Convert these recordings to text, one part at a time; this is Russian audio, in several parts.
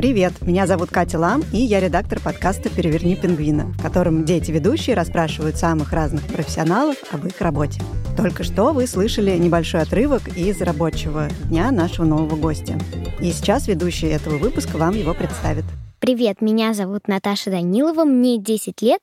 Привет, меня зовут Катя Лам, и я редактор подкаста «Переверни пингвина», в котором дети-ведущие расспрашивают самых разных профессионалов об их работе. Только что вы слышали небольшой отрывок из рабочего дня нашего нового гостя. И сейчас ведущий этого выпуска вам его представит. Привет, меня зовут Наташа Данилова, мне 10 лет,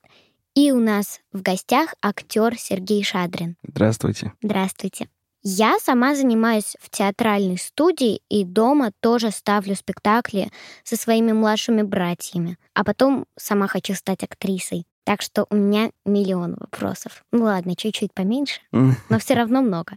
и у нас в гостях актер Сергей Шадрин. Здравствуйте. Здравствуйте. Я сама занимаюсь в театральной студии и дома тоже ставлю спектакли со своими младшими братьями, а потом сама хочу стать актрисой. Так что у меня миллион вопросов. Ну ладно, чуть-чуть поменьше, но все равно много.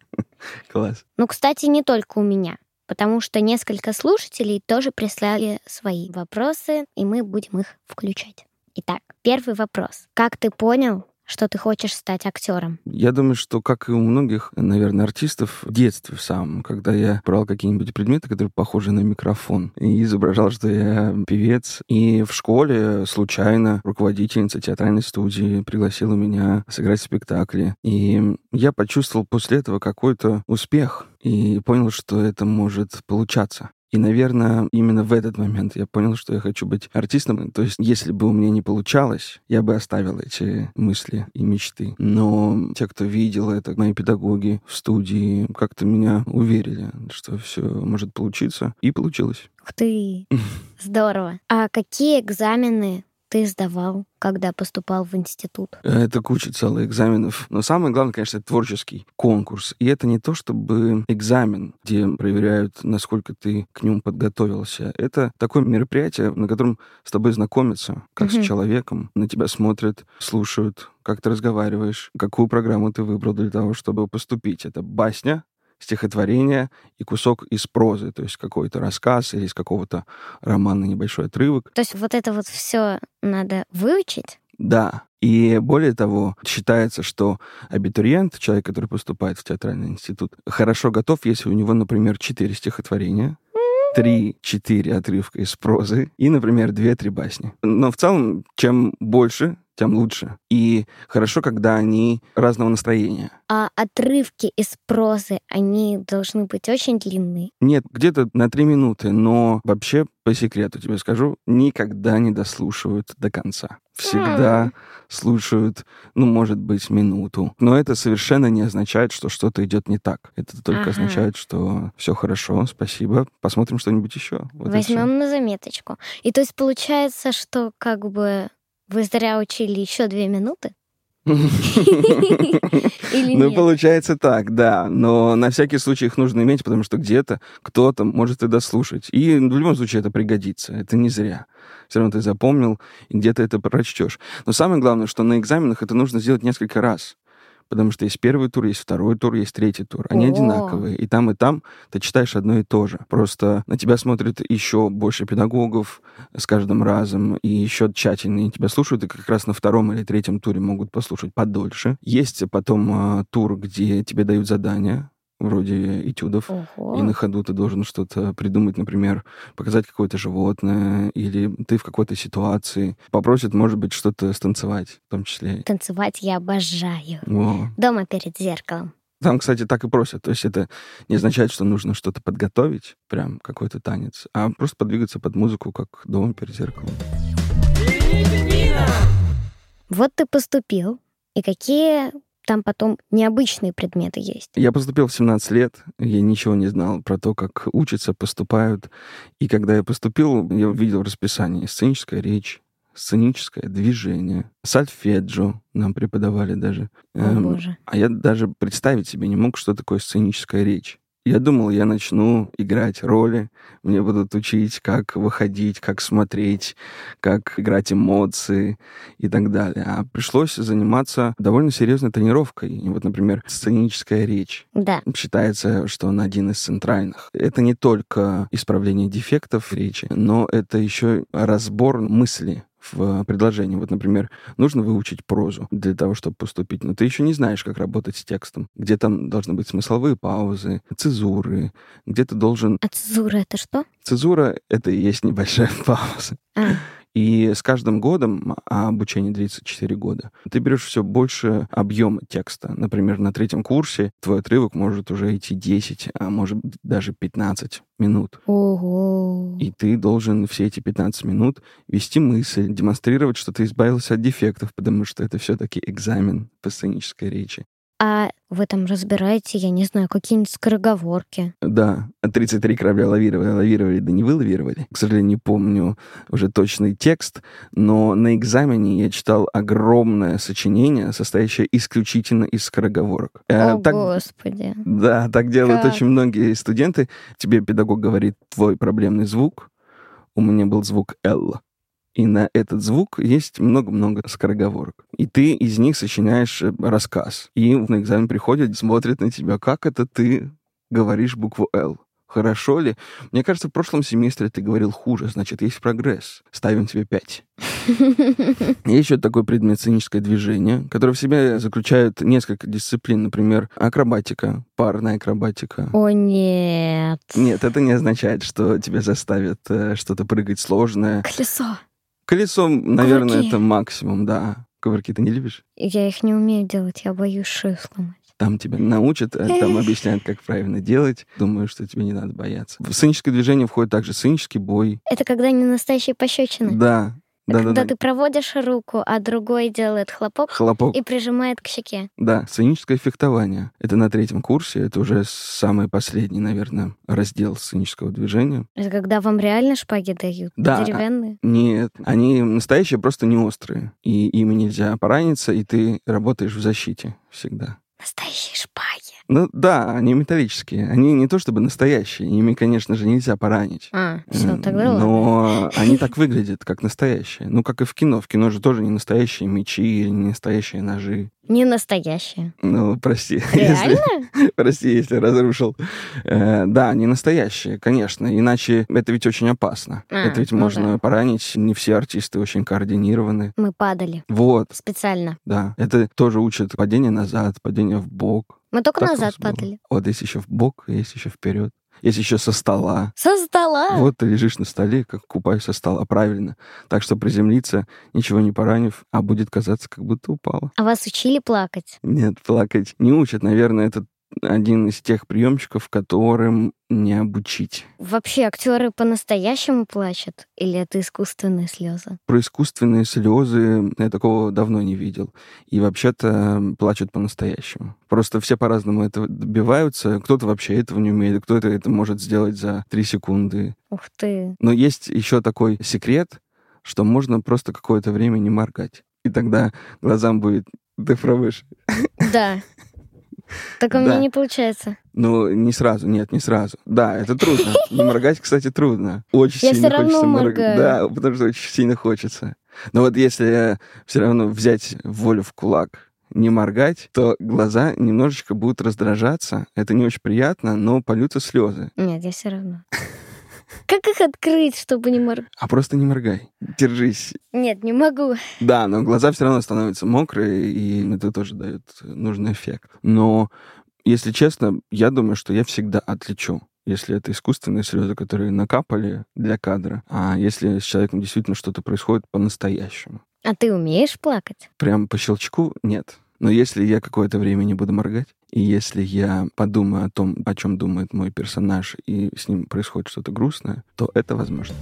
Класс. Ну, кстати, не только у меня, потому что несколько слушателей тоже прислали свои вопросы, и мы будем их включать. Итак, первый вопрос. Как ты понял, что ты хочешь стать актером? Я думаю, что, как и у многих, наверное, артистов, в детстве в самом, когда я брал какие-нибудь предметы, которые похожи на микрофон, и изображал, что я певец. И в школе случайно руководительница театральной студии пригласила меня сыграть в спектакле. И я почувствовал после этого какой-то успех и понял, что это может получаться. И, наверное, именно в этот момент я понял, что я хочу быть артистом. То есть, если бы у меня не получалось, я бы оставил эти мысли и мечты. Но те, кто видел это, мои педагоги в студии, как-то меня уверили, что все может получиться. И получилось. Ух ты, здорово. А какие экзамены ты сдавал, когда поступал в институт? Это куча целых экзаменов. Но самое главное, конечно, это творческий конкурс. И это не то, чтобы экзамен, где проверяют, насколько ты к нему подготовился. Это такое мероприятие, на котором с тобой знакомятся, как Мгм. с человеком. На тебя смотрят, слушают, как ты разговариваешь, какую программу ты выбрал для того, чтобы поступить. Это басня, стихотворение и кусок из прозы, то есть какой-то рассказ или из какого-то романа небольшой отрывок. То есть вот это вот все надо выучить? Да. И более того, считается, что абитуриент, человек, который поступает в театральный институт, хорошо готов, если у него, например, четыре стихотворения, три-четыре отрывка из прозы и, например, две-три басни. Но в целом, чем больше, тем лучше. И хорошо, когда они разного настроения. А отрывки из прозы, они должны быть очень длинные. Нет, где-то на три минуты, но вообще, по секрету тебе скажу, никогда не дослушивают до конца. Всегда слушают, ну, может быть, минуту. Но это совершенно не означает, что что-то идет не так. Это только Ага. означает, что все хорошо, спасибо, посмотрим что-нибудь еще. Вот. Возьмем на заметочку. И то есть получается, что как бы вы зря учили еще две минуты? Ну, получается так, да. Но на всякий случай их нужно иметь, потому что где-то кто-то может и дослушать. И в любом случае это пригодится. Это не зря. Все равно ты запомнил, и где-то это прочтешь. Но самое главное, что на экзаменах это нужно сделать несколько раз. Потому что есть первый тур, есть второй тур, есть третий тур. Они О. одинаковые. И там, и там ты читаешь одно и то же. Просто на тебя смотрят еще больше педагогов с каждым разом, и еще тщательнее тебя слушают, и как раз на втором или третьем туре могут послушать подольше. Есть потом а, тур, где тебе дают задания, вроде этюдов, Ого. и на ходу ты должен что-то придумать, например, показать какое-то животное, или ты в какой-то ситуации. Попросят, может быть, что-то станцевать в том числе. Танцевать я обожаю. Во. Дома перед зеркалом. Там, кстати, так и просят. То есть это не означает, что нужно что-то подготовить, прям какой-то танец, а просто подвигаться под музыку, как дома перед зеркалом. Вот ты поступил, и какие там потом необычные предметы есть? Я поступил в 17 лет, я ничего не знал про то, как учатся, поступают. И когда я поступил, я увидел расписание. Сценическая речь, сценическое движение, сальфеджио нам преподавали даже. О, Эм, боже. А я даже представить себе не мог, что такое сценическая речь. Я думал, я начну играть роли, мне будут учить, как выходить, как смотреть, как играть эмоции и так далее. А пришлось заниматься довольно серьезной тренировкой. Вот, например, сценическая речь. Да. Считается, что он один из центральных. Это не только исправление дефектов речи, но это еще разбор мысли в предложении. Вот, например, нужно выучить прозу для того, чтобы поступить, но ты еще не знаешь, как работать с текстом, где там должны быть смысловые паузы, цезуры, где ты должен... А цезура это что? Цезура — это и есть небольшая пауза. А. И с каждым годом, а обучение длится 4 года, ты берешь все больше объема текста. Например, на третьем курсе твой отрывок может уже идти 10, а может даже 15 минут. Ого. И ты должен все эти 15 минут вести мысль, демонстрировать, что ты избавился от дефектов, потому что это все-таки экзамен по сценической речи. А вы там разбираете, я не знаю, какие-нибудь скороговорки? Да, 33 корабля лавировали, лавировали, да не вылавировали. К сожалению, не помню уже точный текст, но на экзамене я читал огромное сочинение, состоящее исключительно из скороговорок. Э, О, господи. Да, так делают Как? очень многие студенты. Тебе педагог говорит твой проблемный звук. У меня был звук «Л». И на этот звук есть много-много скороговорок. И ты из них сочиняешь э, рассказ. И на экзамен приходят, смотрят на тебя, как это ты говоришь букву «Л». Хорошо ли? Мне кажется, в прошлом семестре ты говорил хуже, значит, есть прогресс. Ставим тебе пять. Есть еще такой предмет сценическое движение, который в себе заключает несколько дисциплин, например, акробатика, парная акробатика. О, нет. Нет, это не означает, что тебя заставят э, что-то прыгать сложное. Колесо. Колесо, наверное, Кувырки. это максимум, да. Кувырки ты не любишь? Я их не умею делать, я боюсь шею сломать. Там тебя научат, э, там объясняют, как правильно делать. Думаю, что тебе не надо бояться. В сценическое движение входит также сценический бой. Это когда не настоящие пощечины. Да, да, да, когда да. ты проводишь руку, а другой делает хлопок Хлопок. и прижимает к щеке. Да, сценическое фехтование. Это на третьем курсе. Это уже самый последний, наверное, раздел сценического движения. Это когда вам реально шпаги дают? Да. Деревянные? Нет, они настоящие, просто не острые. И ими нельзя пораниться, и ты работаешь в защите всегда. Настоящие шпаги. Ну да, они металлические. Они не то чтобы настоящие. Ими, конечно же, нельзя поранить. А, все, М, тогда ладно. Но они так выглядят, как настоящие. Ну, как и в кино. В кино же тоже не настоящие мечи или не настоящие ножи. Не настоящие. Ну, прости. если- Реально? Прости, если разрушил. Э, да, не настоящие, конечно. Иначе это ведь очень опасно. А, это ведь ну можно да. поранить. Не все артисты очень координированы. Мы падали. Вот, Специально. да. Это тоже учат падение назад, падение в бок. Мы только Так назад падали. Вот есть еще в бок, есть еще вперед. Есть еще со стола. Со стола. Вот ты лежишь на столе, как купаешь со стола, правильно. Так что приземлиться, ничего не поранив, а будет казаться, как будто упала. А вас учили плакать? Нет, плакать не учат. Наверное, это один из тех приемчиков, которым не обучить. Вообще актеры по-настоящему плачут? Или это искусственные слезы? Про искусственные слезы я такого давно не видел. И вообще-то плачут по-настоящему. Просто все по-разному этого добиваются. Кто-то вообще этого не умеет, кто-то это может сделать за три секунды. Ух ты. Но есть еще такой секрет, что можно просто какое-то время не моргать. И тогда глазам будет... Ты пробуешь? Да. Так у меня Да. не получается. Ну, не сразу, нет, не сразу. Да, это трудно. Не моргать, кстати, трудно. Очень Я сильно равно хочется моргать. Да, потому что очень сильно хочется. Но вот если все равно взять волю в кулак, не моргать, то глаза немножечко будут раздражаться. Это не очень приятно, но польются слезы. Нет, я все равно. Как их открыть, чтобы не моргать? А просто не моргай. Держись. Нет, не могу. Да, но глаза все равно становятся мокрые, и это тоже дает нужный эффект. Но, если честно, я думаю, что я всегда отличу. Если это искусственные слезы, которые накапали для кадра, а если с человеком действительно что-то происходит по-настоящему. А ты умеешь плакать? Прям по щелчку нет. Но если я какое-то время не буду моргать, и если я подумаю о том, о чем думает мой персонаж, и с ним происходит что-то грустное, то это возможно.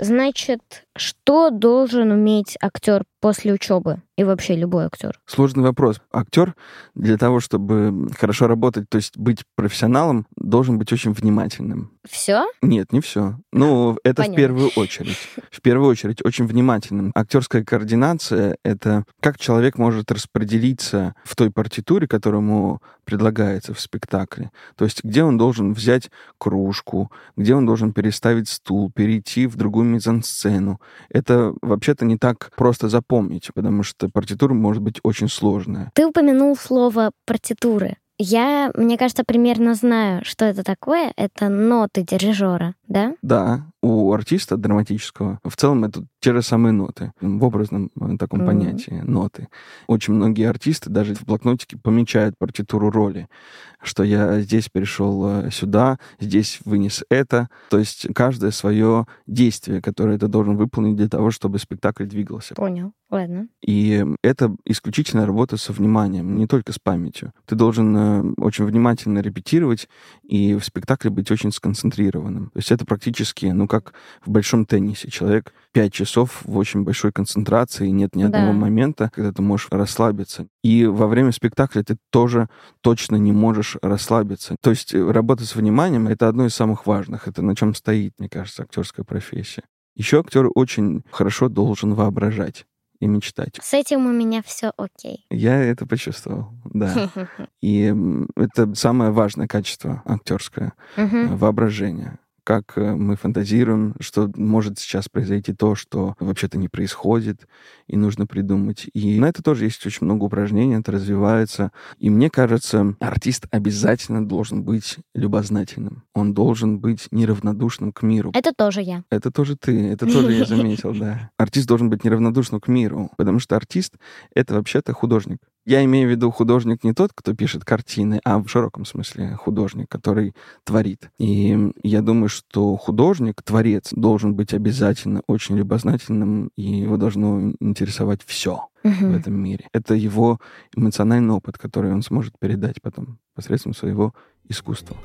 Значит, что должен уметь актер после учебы и вообще любой актер? Сложный вопрос. Актер для того, чтобы хорошо работать, то есть быть профессионалом, должен быть очень внимательным. Все? Нет, не все. Ну, это Понятно. в первую очередь. В первую очередь очень внимательным. Актерская координация — это как человек может распределиться в той партитуре, которая ему предлагается в спектакле. То есть где он должен взять кружку, где он должен переставить стул, перейти в другую мизансцену. Это вообще-то не так просто запомнить, потому что партитура может быть очень сложная. Ты упомянул слово партитуры. Я, мне кажется, примерно знаю, что это такое. Это ноты дирижера, да? Да, у артиста драматического в целом это те же самые ноты, в образном э, таком Мгм. понятии ноты. Очень многие артисты даже в блокнотике помечают партитуру роли, что я здесь перешел э, сюда, здесь вынес это. То есть каждое свое действие, которое ты должен выполнить для того, чтобы спектакль двигался. Понял. Ладно. И это исключительная работа со вниманием, не только с памятью. Ты должен э, очень внимательно репетировать и в спектакле быть очень сконцентрированным. То есть это практически, ну, как в большом теннисе. Человек пять часов в очень большой концентрации, нет ни одного Да. момента, когда ты можешь расслабиться. И во время спектакля ты тоже точно не можешь расслабиться. То есть э, работа с вниманием — это одно из самых важных. Это на чем стоит, мне кажется, актерская профессия. Еще актер очень хорошо должен воображать и мечтать. С этим у меня все окей. Я это почувствовал, да. И это самое важное качество актерское Мгм. воображение. Как э, мы фантазируем, что может сейчас произойти то, что вообще-то не происходит, и нужно придумать. И на это тоже есть очень много упражнений, это развивается. И мне кажется, артист обязательно должен быть любознательным. Он должен быть неравнодушным к миру. Это тоже я. Это тоже ты, это тоже я заметил, да. Артист должен быть неравнодушным к миру, потому что артист — это вообще-то художник. Я имею в виду художник не тот, кто пишет картины, а в широком смысле художник, который творит. И я думаю, что художник, творец, должен быть обязательно очень любознательным, и его должно интересовать все в Мгм. этом мире. Это его эмоциональный опыт, который он сможет передать потом посредством своего искусства.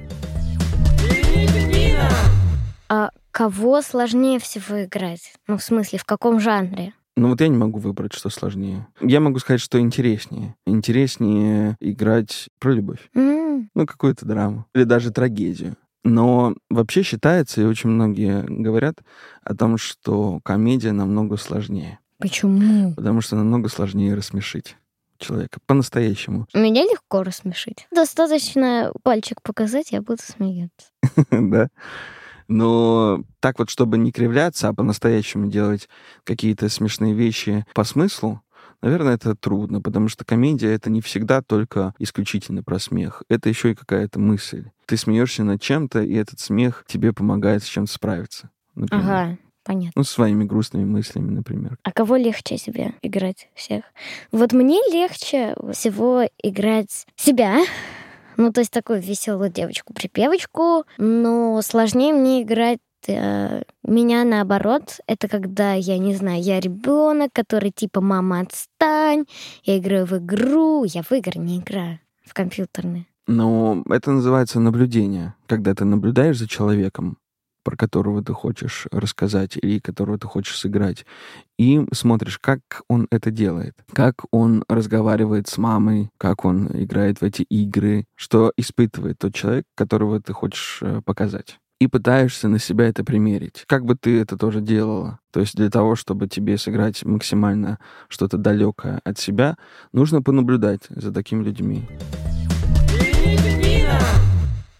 А кого сложнее всего играть? Ну, в смысле, в каком жанре? Ну вот я не могу выбрать, что сложнее. Я могу сказать, что интереснее. Интереснее играть про любовь. М, Ну, какую-то драму. Или даже трагедию. Но вообще считается, и очень многие говорят о том, что комедия намного сложнее. Почему? Потому что намного сложнее рассмешить человека по-настоящему. Меня легко рассмешить. Достаточно пальчик показать, я буду смеяться. да. Но так вот, чтобы не кривляться, а по-настоящему делать какие-то смешные вещи по смыслу, наверное, это трудно, потому что комедия — это не всегда только исключительно про смех. Это еще и какая-то мысль. Ты смеешься над чем-то, и этот смех тебе помогает с чем-то справиться. Например. Ага, понятно. Ну, своими грустными мыслями, например. А кого легче себе играть всех? Вот мне легче всего играть себя. Ну, то есть такую веселую девочку-припевочку. Но сложнее мне играть э, меня наоборот. Это когда, я не знаю, я ребенок, который типа «мама, отстань», я играю в игру. Я в игры не играю, в компьютерные. Но это называется наблюдение. Когда ты наблюдаешь за человеком, про которого ты хочешь рассказать или которого ты хочешь сыграть, и смотришь, как он это делает, как он разговаривает с мамой, как он играет в эти игры, что испытывает тот человек, которого ты хочешь э, показать. И пытаешься на себя это примерить. Как бы ты это тоже делала? То есть для того, чтобы тебе сыграть максимально что-то далекое от себя, нужно понаблюдать за такими людьми.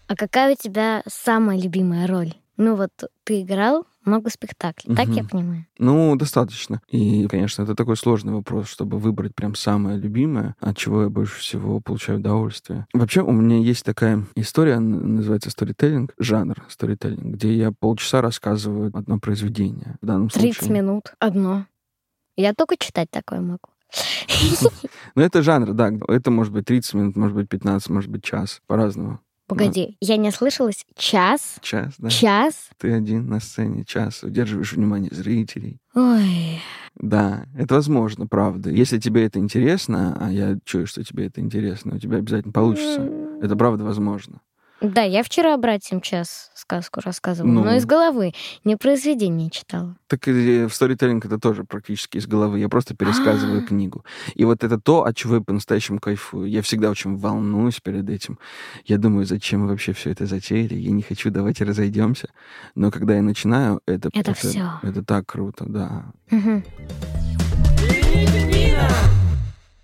А какая у тебя самая любимая роль? Ну вот ты играл много спектаклей, так я понимаю. Ну, достаточно. И, конечно, это такой сложный вопрос, чтобы выбрать прям самое любимое, от чего я больше всего получаю удовольствие. Вообще, у меня есть такая история, называется сторителлинг, жанр сторителлинг, где я полчаса рассказываю одно произведение. В данном 30 случае. минут. Одно. Я только читать такое могу. Ну, это жанр, да. Это может быть 30 минут, может быть 15, может быть час. По-разному. Погоди, я не ослышалась. Час? Час, да. Час? Ты один на сцене, час. Удерживаешь внимание зрителей. Ой. Да, это возможно, правда. Если тебе это интересно, а я чую, что тебе это интересно, у тебя обязательно получится. Это правда возможно. Да, я вчера братьям час сказку рассказывала, Ну. но из головы, не произведение читала. Так и в сторителлинг это тоже практически из головы. Я просто пересказываю А. книгу. И вот это то, от чего я по-настоящему кайфую. Я всегда очень волнуюсь перед этим. Я думаю, зачем мы вообще все это затеяли? Я не хочу, давайте разойдемся. Но когда я начинаю, это... Это всё. Это так круто, да.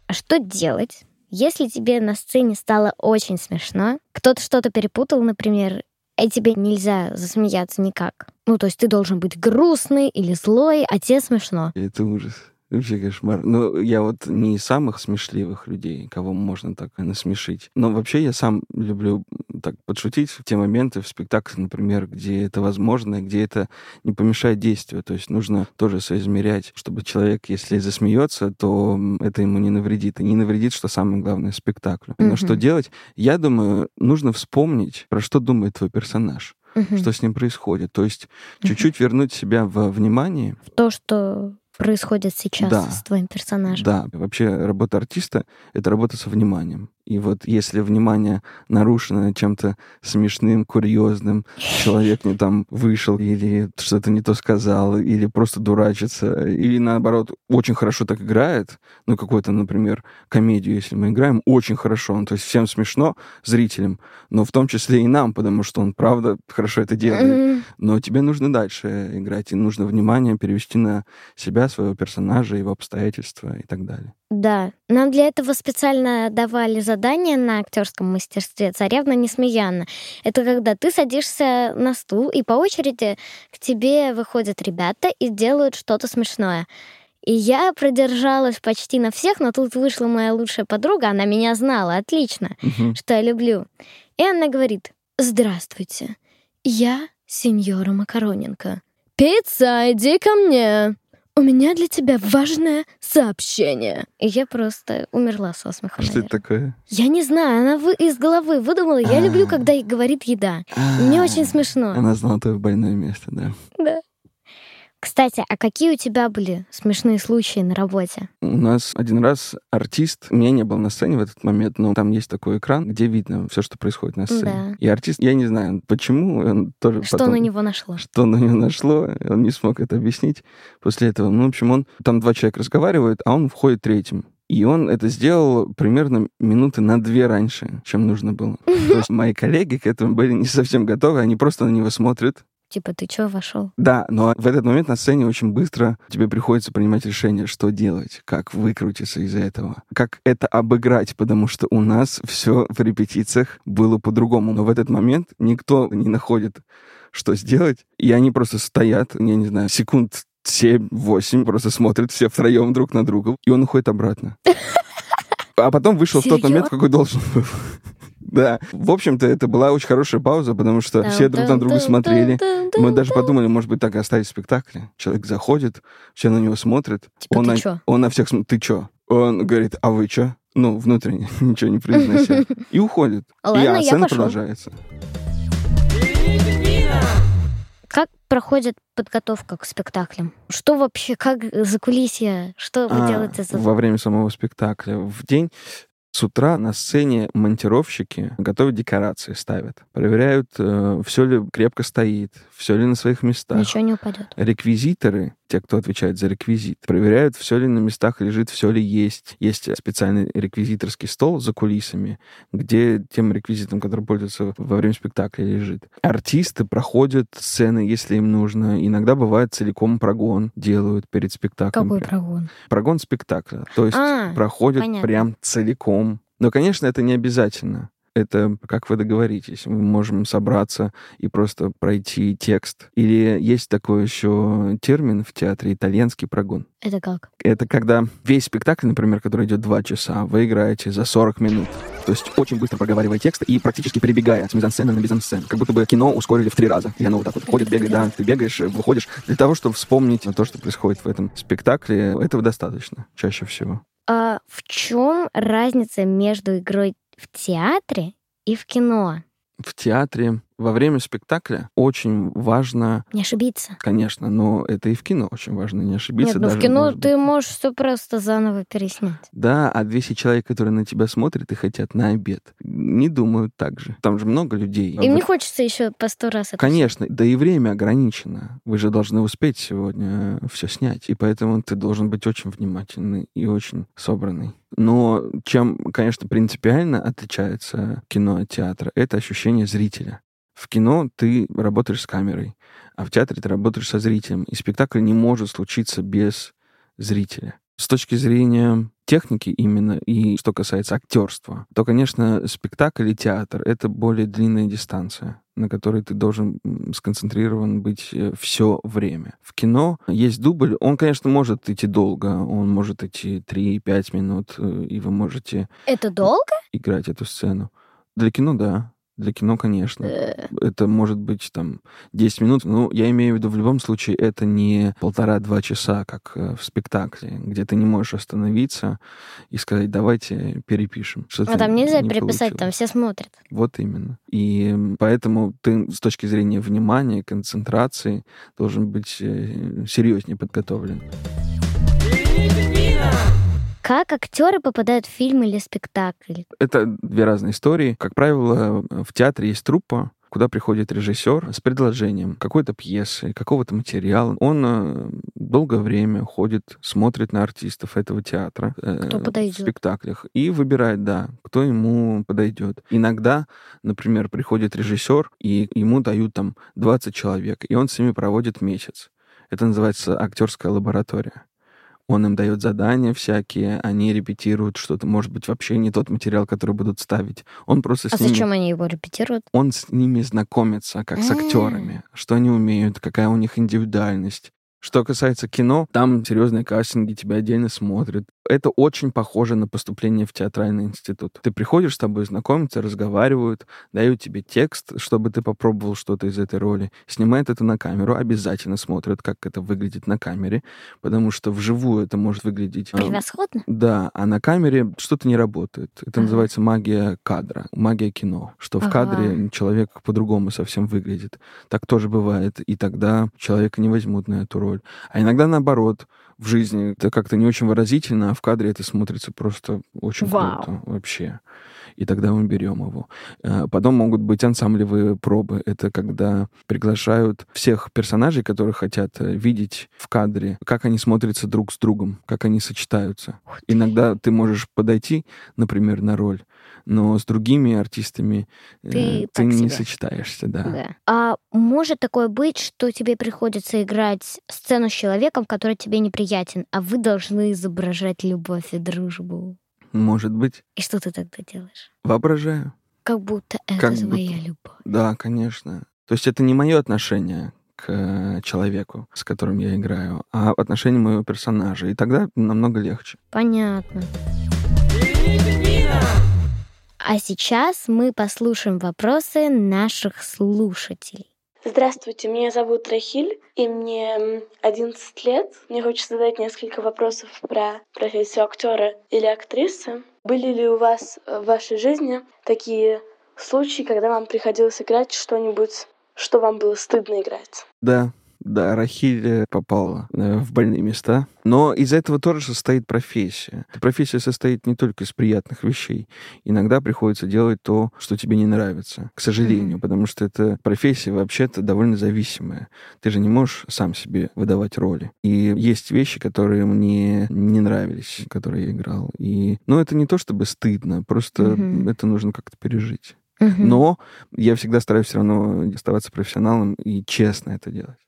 А что делать, если тебе на сцене стало очень смешно? Кто-то что-то перепутал, например, и тебе нельзя засмеяться никак. Ну, то есть ты должен быть грустный или злой, а тебе смешно. Это ужас. Вообще кошмар. Ну, я вот не из самых смешливых людей, кого можно так насмешить. Но вообще я сам люблю так подшутить в те моменты в спектакле, например, где это возможно, где это не помешает действию. То есть нужно тоже соизмерять, чтобы человек, если засмеется, то это ему не навредит. И не навредит, что самое главное, спектаклю. Но Мгм. что делать? Я думаю, нужно вспомнить, про что думает твой персонаж, Мгм. что с ним происходит. То есть Мгм. чуть-чуть вернуть себя в внимание, То, что происходит сейчас Да. с твоим персонажем. Да, вообще работа артиста — это работа со вниманием. И вот если внимание нарушено чем-то смешным, курьезным, человек не там вышел или что-то не то сказал, или просто дурачится, или наоборот очень хорошо так играет, ну какую-то, например, комедию, если мы играем, очень хорошо, ну, то есть всем смешно, зрителям, но в том числе и нам, потому что он правда хорошо это делает. Но тебе нужно дальше играть, и нужно внимание перевести на себя, своего персонажа, его обстоятельства и так далее. Да, нам для этого специально давали задание на актерском мастерстве «Царевна Несмеянна». Это когда ты садишься на стул, и по очереди к тебе выходят ребята и делают что-то смешное. И я продержалась почти на всех, но тут вышла моя лучшая подруга, она меня знала отлично, Мгм. что я люблю. И она говорит, «Здравствуйте, я сеньора Макароненко. Пицца, иди ко мне!» У меня для тебя важное сообщение. И я просто умерла со смеха. Что это такое? Я не знаю, она вы- из головы выдумала. Я люблю, А. когда говорит еда. Мне очень смешно. Она знала твое больное место, да. Да. Кстати, а какие у тебя были смешные случаи на работе? У нас один раз артист, меня не было на сцене в этот момент, но там есть такой экран, где видно все, что происходит на сцене. Да. И артист, я не знаю, почему, он тоже Что потом- на него нашло? что на него нашло, он не смог это объяснить после этого. Ну, в общем, он, там два человека разговаривают, а он входит третьим. И он это сделал примерно минуты на две раньше, чем нужно было. То есть мои коллеги к этому были не совсем готовы, они просто на него смотрят, Типа, ты чё вошел? Да, но в этот момент на сцене очень быстро тебе приходится принимать решение, что делать, как выкрутиться из этого, как это обыграть, потому что у нас все в репетициях было по-другому. Но в этот момент никто не находит, что сделать, и они просто стоят, я не знаю, секунд 7-8, просто смотрят все втроем друг на друга, и он уходит обратно. А потом вышел в тот момент, какой должен был. Да. В общем-то, это была очень хорошая пауза, потому что все друг на друга смотрели. Мы даже подумали, может быть, так и оставить спектакль. Человек заходит, все на него смотрят. Типа, он, ты на, чё? он на всех смотрит, ты чё? Он говорит, а вы чё? Ну, внутренне, ничего не произнося. И уходит. Ладно, и а сцена продолжается. Как проходит подготовка к спектаклям? Что вообще, как за кулисье? Что вы А, делаете за... Во время самого спектакля. В день с утра на сцене монтировщики готовят декорации, ставят. Проверяют, все ли крепко стоит, все ли на своих местах. Ничего не упадет. Реквизиторы, те, кто отвечает за реквизит, проверяют, все ли на местах лежит, все ли есть. Есть специальный реквизиторский стол за кулисами, где тем реквизитом, который пользуется во время спектакля, лежит. Артисты проходят сцены, если им нужно. Иногда бывает целиком прогон делают перед спектаклем. Какой прогон? Прогон спектакля. То есть А, проходят понятно. прям целиком. Но, конечно, это не обязательно. Это как вы договоритесь. Мы можем собраться и просто пройти текст. Или есть такой еще термин в театре итальянский прогон. Это как? Это когда весь спектакль, например, который идет два часа, вы играете за 40 минут. То есть очень быстро проговаривая текст и практически перебегая с мизансцены на мизансцену. Как будто бы кино ускорили в три раза. И оно вот так вот ходит, бегает, да, ты бегаешь, выходишь. Для того, чтобы вспомнить то, что происходит в этом спектакле, этого достаточно чаще всего. А в чем разница между игрой в театре и в кино? В театре Во время спектакля очень важно, Не ошибиться. конечно, но это и в кино очень важно не ошибиться. Нет, ну в даже, кино может ты можешь все просто заново переснять. Да, а 200 человек, которые на тебя смотрят и хотят на обед, не думают так же. Там же много людей. Им не Вот хочется еще по сто раз это Конечно, да и время ограничено. Вы же должны успеть сегодня все снять. И поэтому ты должен быть очень внимательный и очень собранный. Но чем, конечно, принципиально отличается кино от театра, это ощущение зрителя. В кино ты работаешь с камерой, а в театре ты работаешь со зрителем. И спектакль не может случиться без зрителя. С точки зрения техники именно, и что касается актерства, то, конечно, спектакль и театр — это более длинная дистанция, на которой ты должен сконцентрирован быть все время. В кино есть дубль, он, конечно, может идти долго, он может идти 3-5 минут, э, и вы можете Это долго? играть эту сцену. Для кино, да. Для кино, конечно. Э, Это может быть там 10 минут. Ну, я имею в виду, в любом случае, это не полтора-два часа, как э, в спектакле, где ты не можешь остановиться и сказать, давайте перепишем. А там нельзя не переписать, там получилось. все смотрят. Вот именно. И поэтому ты с точки зрения внимания, концентрации должен быть серьезнее подготовлен. Как актеры попадают в фильм или спектакль? Это две разные истории. Как правило, в театре есть труппа, куда приходит режиссер с предложением какой-то пьесы, какого-то материала. Он э, долгое время ходит, смотрит на артистов этого театра э, Кто подойдет. в спектаклях и выбирает, да, кто ему подойдет. Иногда, например, приходит режиссер, и ему дают там 20 человек, и он с ними проводит месяц. Это называется актерская лаборатория. Он им дает задания всякие, они репетируют что-то, может быть, вообще не тот материал, который будут ставить. Он просто с А ними зачем они его репетируют? он с ними знакомится, как с актерами, что они умеют, какая у них индивидуальность. Что касается кино, там серьезные кастинги, тебя отдельно смотрят. Это очень похоже на поступление в театральный институт. Ты приходишь, с тобой знакомятся, разговаривают, дают тебе текст, чтобы ты попробовал что-то из этой роли. Снимают это на камеру, обязательно смотрят, как это выглядит на камере, потому что вживую это может выглядеть... Превосходно. да, а на камере что-то не работает. Это Ага. называется магия кадра, магия кино, что в Ага. кадре человек по-другому совсем выглядит. Так тоже бывает, и тогда человека не возьмут на эту роль. А иногда наоборот, в жизни это как-то не очень выразительно, а в кадре это смотрится просто очень Вау. круто вообще. И тогда мы берем его. Э, Потом могут быть ансамблевые пробы. Это когда приглашают всех персонажей, которых хотят э, видеть в кадре, как они смотрятся друг с другом, как они сочетаются. Иногда ты можешь подойти, например, на роль, но с другими артистами э, Ты ты не себе. сочетаешься, да. Да. А может такое быть, что тебе приходится играть сцену с человеком, который тебе неприятен, а вы должны изображать любовь и дружбу? Может быть. И что ты тогда делаешь? Воображаю. Как будто это Как твоя будто. любовь. Да, конечно. То есть это не мое отношение к э, человеку, с которым я играю, а отношение моего персонажа. И тогда намного легче. Понятно. А сейчас мы послушаем вопросы наших слушателей. Здравствуйте, меня зовут Рахиль, и мне м, 11 лет. Мне хочется задать несколько вопросов про профессию актера или актрисы. Были ли у вас в вашей жизни такие случаи, когда вам приходилось играть что-нибудь, что вам было стыдно играть? Да, да, Рахиль э, попала э, в больные места. Но из этого тоже состоит профессия. Профессия состоит не только из приятных вещей. Иногда приходится делать то, что тебе не нравится, к сожалению, потому что эта профессия вообще-то довольно зависимая. Ты же не можешь сам себе выдавать роли. И есть вещи, которые мне не нравились, которые я играл. И, ну, это не то чтобы стыдно, просто Мгм. это нужно как-то пережить. Мгм. Но я всегда стараюсь все равно оставаться профессионалом и честно это делать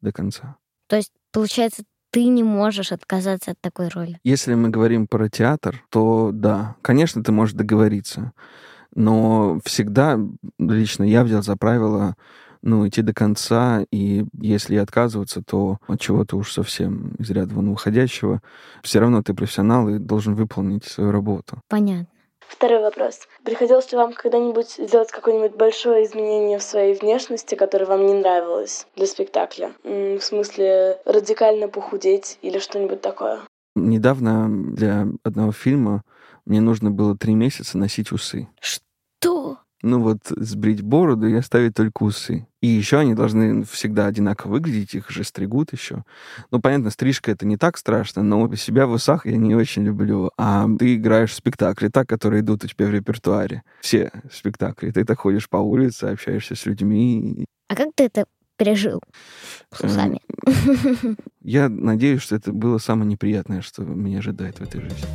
до конца. То есть, получается, ты не можешь отказаться от такой роли. Если мы говорим про театр, то да, конечно, ты можешь договориться, но всегда лично я взял за правило ну, идти до конца, и если отказываться, то от чего-то уж совсем из ряда вон выходящего. Все равно ты профессионал и должен выполнить свою работу. Понятно. Второй вопрос. Приходилось ли вам когда-нибудь сделать какое-нибудь большое изменение в своей внешности, которое вам не нравилось для спектакля? В смысле, радикально похудеть или что-нибудь такое? Недавно для одного фильма мне нужно было три месяца носить усы. Что? Ну вот сбрить бороду и оставить только усы. И еще они должны всегда одинаково выглядеть, их же стригут еще. Ну, понятно, стрижка это не так страшно, но себя в усах я не очень люблю. А ты играешь в спектакли, так, которые идут у тебя в репертуаре. Все спектакли. Ты так ходишь по улице, общаешься с людьми. А как ты это пережил с Эм, усами? Я надеюсь, что это было самое неприятное, что меня ожидает в этой жизни.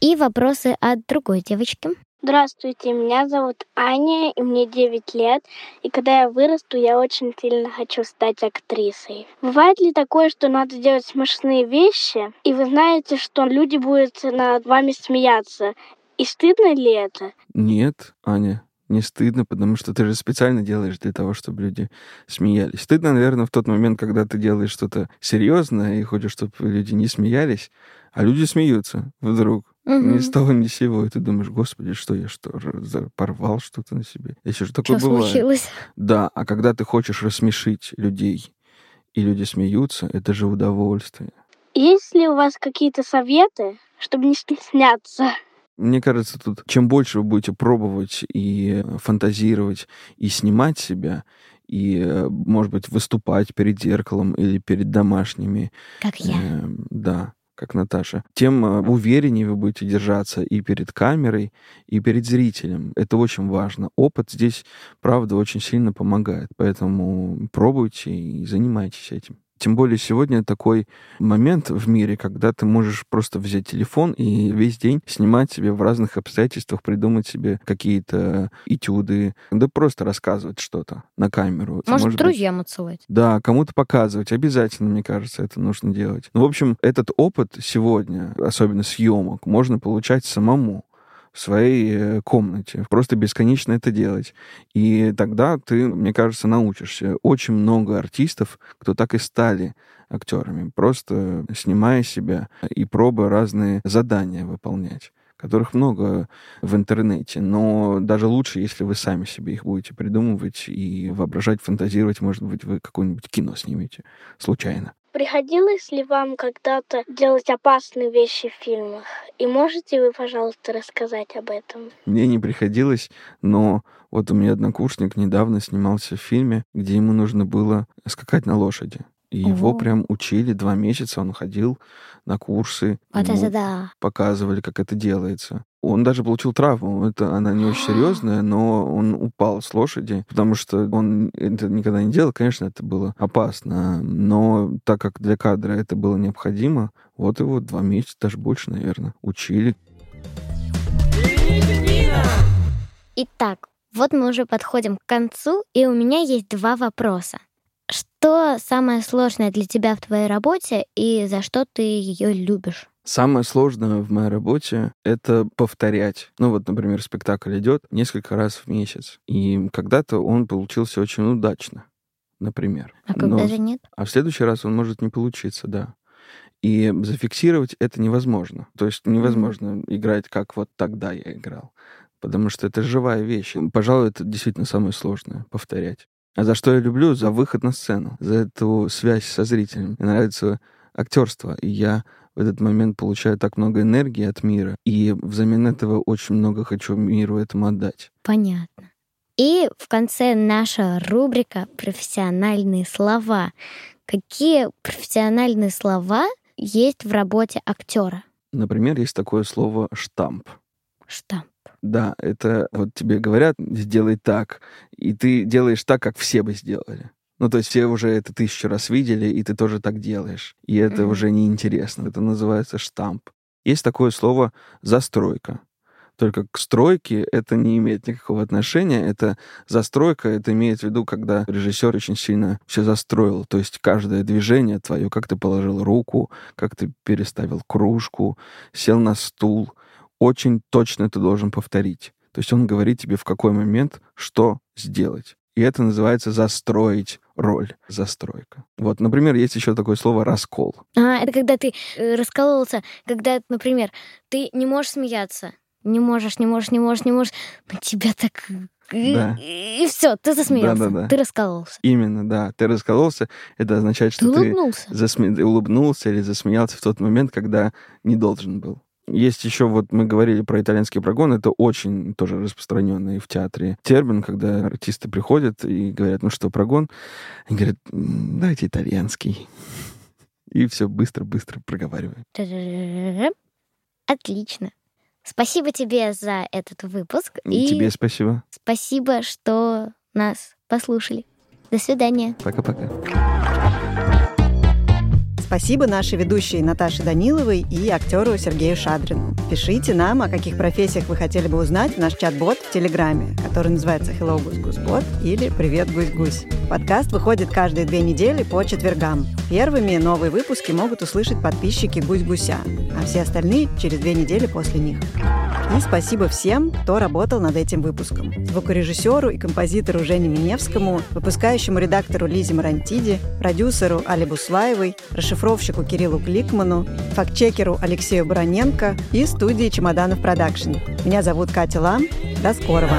И вопросы от другой девочки. Здравствуйте, меня зовут Аня, и мне 9 лет. И когда я вырасту, я очень сильно хочу стать актрисой. Бывает ли такое, что надо делать смешные вещи, и вы знаете, что люди будут над вами смеяться? И стыдно ли это? Нет, Аня, не стыдно, потому что ты же специально делаешь для того, чтобы люди смеялись. Стыдно, наверное, в тот момент, когда ты делаешь что-то серьезное и хочешь, чтобы люди не смеялись, а люди смеются вдруг. Мгм. Ни с того, ни с сего. И ты думаешь, господи, что я что, порвал что-то на себе? Еще же такое Что бывает. случилось? Да, а когда ты хочешь рассмешить людей, и люди смеются, это же удовольствие. Есть ли у вас какие-то советы, чтобы не стесняться? Мне кажется, тут чем больше вы будете пробовать и э, фантазировать, и снимать себя, и, э, может быть, выступать перед зеркалом или перед домашними, Как я. э, да, как Наташа, тем э, увереннее вы будете держаться и перед камерой, и перед зрителем. Это очень важно. Опыт здесь, правда, очень сильно помогает. Поэтому пробуйте и занимайтесь этим. Тем более сегодня такой момент в мире, когда ты можешь просто взять телефон и весь день снимать себе в разных обстоятельствах, придумать себе какие-то этюды, да просто рассказывать что-то на камеру. Может, быть, друзьям отсылать. да, кому-то показывать. Обязательно, мне кажется, это нужно делать. Ну, в общем, этот опыт сегодня, особенно съемок, можно получать самому в своей э, комнате. Просто бесконечно это делать. И тогда ты, мне кажется, научишься. Очень много артистов, кто так и стали актерами, просто снимая себя и пробуя разные задания выполнять которых много в интернете, но даже лучше, если вы сами себе их будете придумывать и воображать, фантазировать, может быть, вы какое-нибудь кино снимете случайно. Приходилось ли вам когда-то делать опасные вещи в фильмах? И можете вы, пожалуйста, рассказать об этом? Мне не приходилось, но вот у меня однокурсник недавно снимался в фильме, где ему нужно было скакать на лошади. И его Ого. прям учили два месяца, он ходил на курсы, Вот это да. показывали, как это делается. Он даже получил травму. Это она не очень серьезная, но он упал с лошади, потому что он это никогда не делал. Конечно, это было опасно, но так как для кадра это было необходимо, вот его два месяца, даже больше, наверное, учили. Итак, вот мы уже подходим к концу, и у меня есть два вопроса. Что самое сложное для тебя в твоей работе и за что ты ее любишь? Самое сложное в моей работе — это повторять. Ну вот, например, спектакль идет несколько раз в месяц, и когда-то он получился очень удачно, например. А когда Но- же нет? А в следующий раз он может не получиться, да. И зафиксировать это невозможно. То есть невозможно играть, как вот тогда я играл. Потому что это живая вещь. Пожалуй, это действительно самое сложное — повторять. А за что я люблю? За выход на сцену, за эту связь со зрителем. Мне нравится актерство, и я в этот момент получаю так много энергии от мира, и взамен этого очень много хочу миру этому отдать. Понятно. И в конце наша рубрика «Профессиональные слова». Какие профессиональные слова есть в работе актера? Например, есть такое слово «штамп». Штамп. Да, это вот тебе говорят, сделай так, и ты делаешь так, как все бы сделали. Ну, то есть все уже это тысячу раз видели, и ты тоже так делаешь. И это Мгм. уже неинтересно. Это называется штамп. Есть такое слово «застройка». Только к стройке это не имеет никакого отношения. Это застройка, это имеет в виду, когда режиссер очень сильно все застроил. То есть каждое движение твое, как ты положил руку, как ты переставил кружку, сел на стул, очень точно ты должен повторить. То есть он говорит тебе, в какой момент что сделать. И это называется застроить роль, застройка. Вот, например, есть еще такое слово раскол. А, это когда ты э, раскололся, когда, например, ты не можешь смеяться. Не можешь, не можешь, не можешь, не можешь. Но тебя так... э, Да. И все, ты засмеялся. Да-да-да. Ты раскололся. Именно, да. Ты раскололся, это означает, Ты что ты улыбнулся. засме- улыбнулся или засмеялся в тот момент, когда не должен был. Есть еще, вот мы говорили про итальянский прогон, это очень тоже распространенный в театре термин, когда артисты приходят и говорят, ну что, прогон? Они говорят, давайте итальянский. И все быстро-быстро проговариваем. Отлично. Спасибо тебе за этот выпуск. И тебе спасибо. Спасибо, что нас послушали. До свидания. Пока-пока. Спасибо нашей ведущей Наташе Даниловой и актеру Сергею Шадрину. Пишите нам, о каких профессиях вы хотели бы узнать в наш чат-бот в Телеграме, который называется Hello Гусь Гусь Бот или Привет Гусь Гусь. Подкаст выходит каждые две недели по четвергам. Первыми новые выпуски могут услышать подписчики Гусь Гуся, а все остальные через две недели после них. И спасибо всем, кто работал над этим выпуском. Звукорежиссеру и композитору Жене Миневскому, выпускающему редактору Лизе Марантиди, продюсеру Али Буслаевой, расшифровщику Кириллу Кликману, фактчекеру Алексею Броненко и студии «Чемоданов Продакшн». Меня зовут Катя Лам. До скорого!